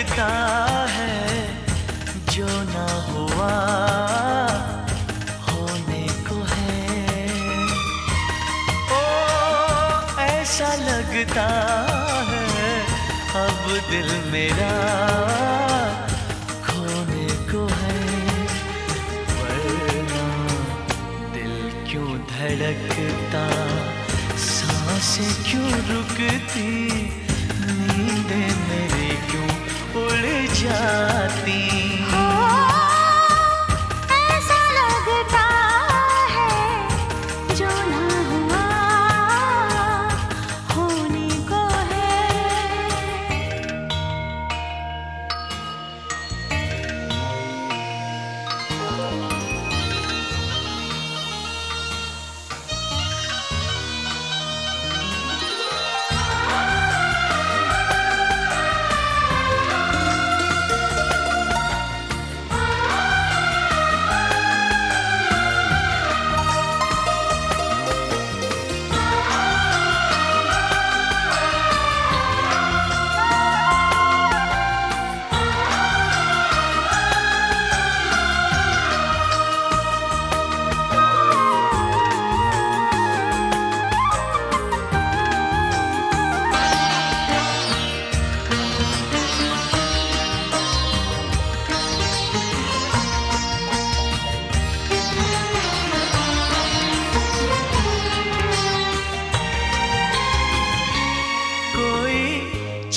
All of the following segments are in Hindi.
लगता है जो ना हुआ होने को है। ओ, ऐसा लगता है अब दिल मेरा खोने को है। वरना दिल क्यों धड़कता, साँसें क्यों रुकती उड़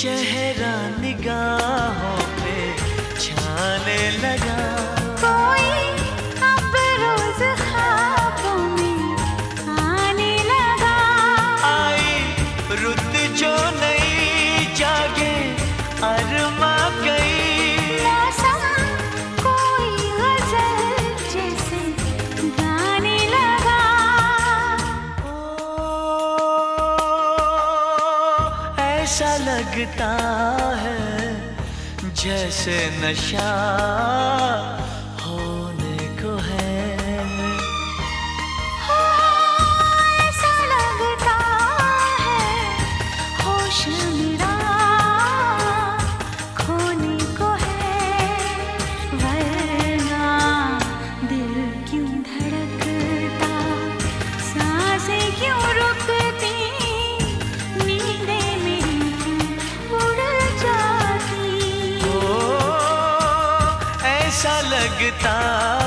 चेहरा निगाहों पे छाने लगा। कोई अब रोज ख्वाबों में आने लगा। आई रुत जो ऐसा लगता है, जैसे नशा होने को है। ऐसा लगता है, होश मेरा खोने को है। दिल क्यों धड़कता क्यों लगता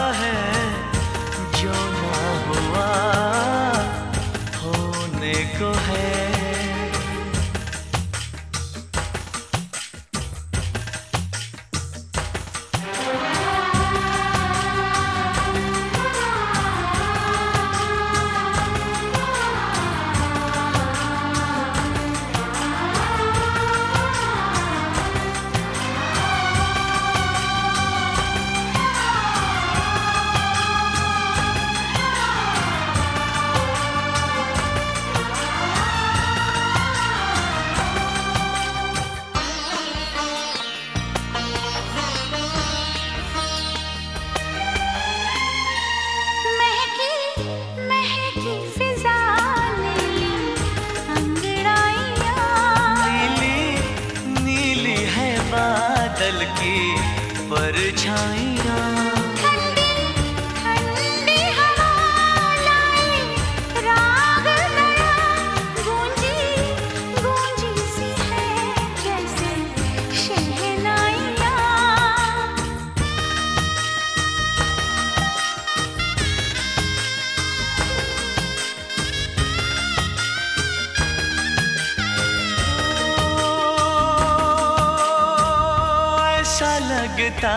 लगता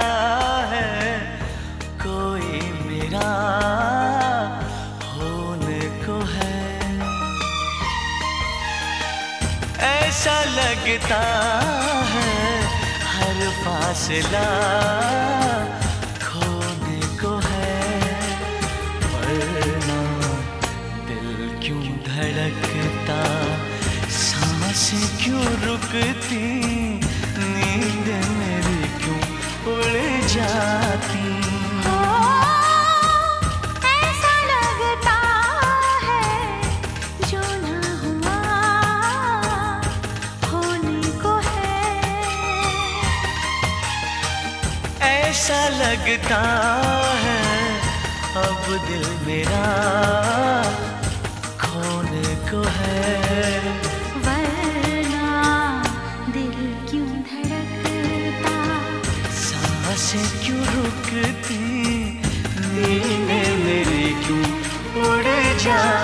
है, कोई मेरा होने को है। ऐसा लगता है, हर फासला खोने को है। वरना दिल क्यों धड़कता, साँसें क्यों रुकती? जाती। ओ ऐसा लगता है जो ना हुआ होने को है। ऐसा लगता है अब दिल मेरा खोने को है। वरना दिल क्यों धड़कता साँसें क्यों रुकती? नींद मेरी क्यों उड़ जा